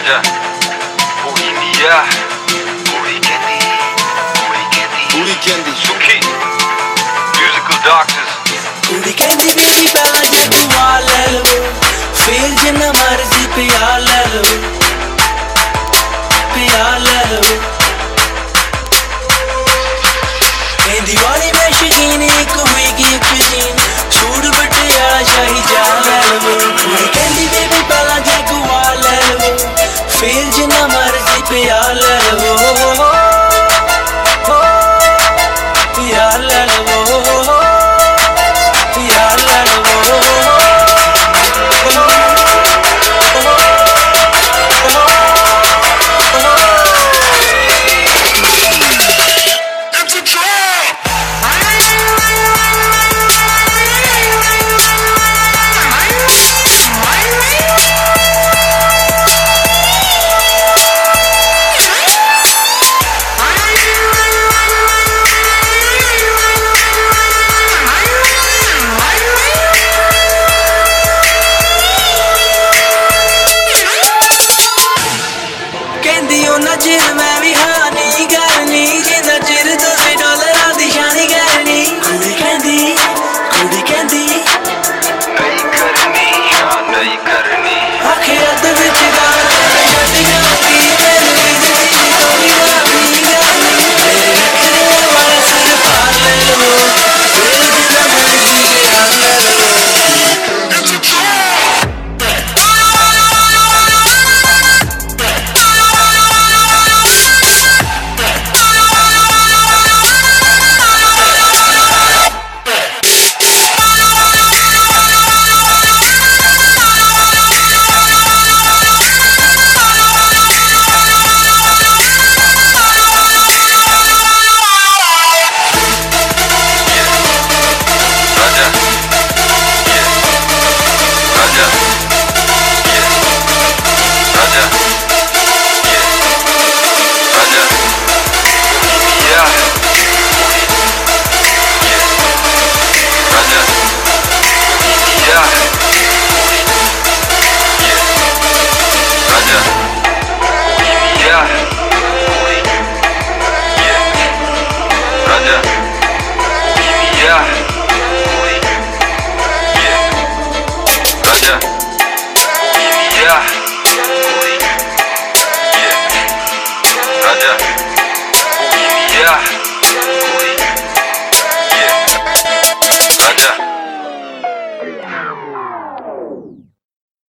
Hoca. Hoy día. Hoy kendi. Hoy kendi. Hoy kendi. Suki. Musical Doctors. Hoy kendi beni bence dua lelo. Feel jina marzi piya lelo. Piya lelo. Kendi wali ben şehini Dale. 자